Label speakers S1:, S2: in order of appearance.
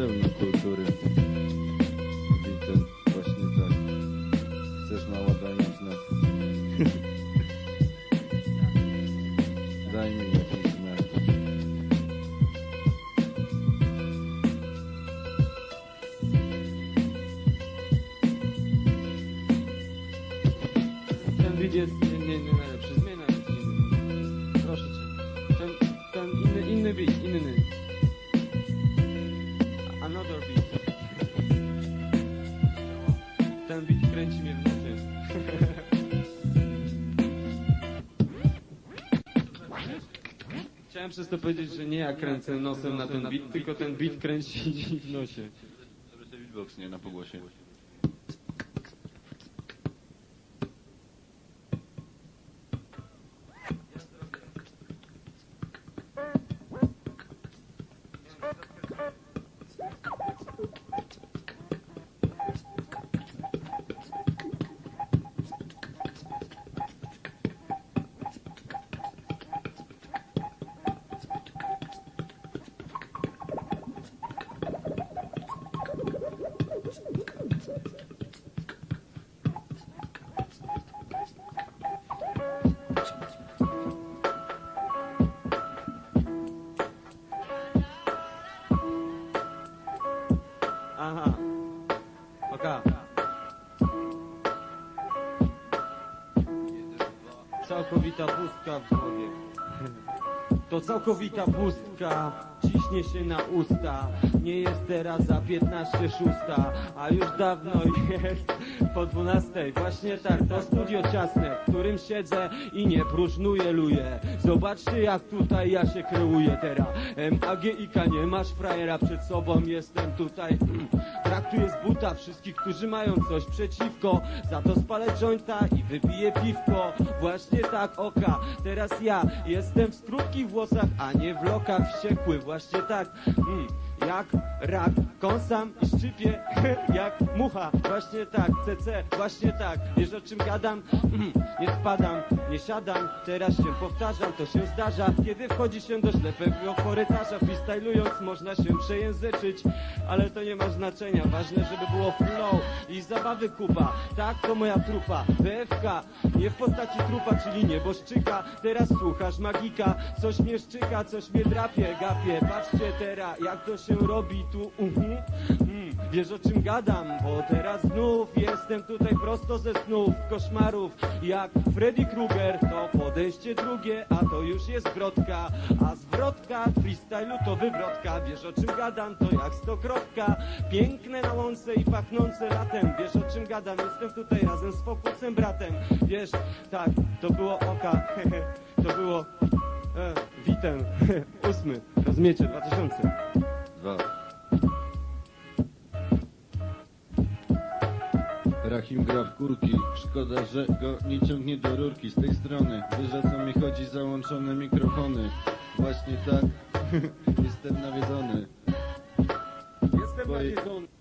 S1: pełno kultury. Witam, właśnie tak. Chcesz naładaniać nas? Daj mi jakieś znaki.
S2: Ten beat jest nie, nie, Another beat. Ten beat kręci mnie w nocy. Chciałem przez to powiedzieć, że nie ja kręcę nosem na ten beat, tylko ten beat kręci w nosie.
S3: Żeby sobie beatbox nie na pogłosie.
S2: Aha. Oka. Całkowita pustka w głowie. To całkowita pustka, ciśnie się na usta. Nie jest teraz za 15 szósta, a już dawno jest po 12. Właśnie tak, to studio ciasne, w którym siedzę i nie próżnuję, luję. Zobaczcie jak tutaj ja się kreuję teraz. MAGIK, nie masz frajera przed sobą, jestem tutaj. Traktuję z buta wszystkich, którzy mają coś przeciwko. Za to spalę jointa i wypiję piwko. Właśnie tak, oka. Teraz ja jestem w skrótkich włosach, a nie w lokach wściekły. Właśnie tak. Mm. Jak rak, kąsam i szczypię jak mucha. Właśnie tak, CC, właśnie tak. Wiesz o czym gadam? Mm, nie spadam, nie siadam, teraz się powtarzam, to się zdarza. Kiedy wchodzi się do ślepego korytarza, freestylując można się przejęzyczyć, ale to nie ma znaczenia. Ważne, żeby było flow i zabawy kupa. Tak, to moja trupa, BFK, nie w postaci trupa, czyli nieboszczyka. Teraz słuchasz magika, coś mnie szczyka, coś mnie drapie, gapie. Patrzcie teraz, jak to się robi tu, uhu. Mm, wiesz o czym gadam, bo teraz znów jestem tutaj prosto ze snów, koszmarów. Jak Freddy Krueger, to podejście drugie, a to już jest zwrotka. A zwrotka freestylu to wywrotka. Wiesz o czym gadam, to jak stokrotka. Piękne na łące i pachnące latem. Wiesz o czym gadam, jestem tutaj razem z Fokusem bratem. Wiesz, tak, to było oka, to było e, witem, ósmy, rozmiecie, 2000.
S1: Dwa. Rahim gra w kurki, szkoda, że go nie ciągnie do rurki z tej strony. Wiesz o co mi chodzi, załączone mikrofony. Właśnie tak, jestem nawiedzony.
S2: Jestem nawiedzony.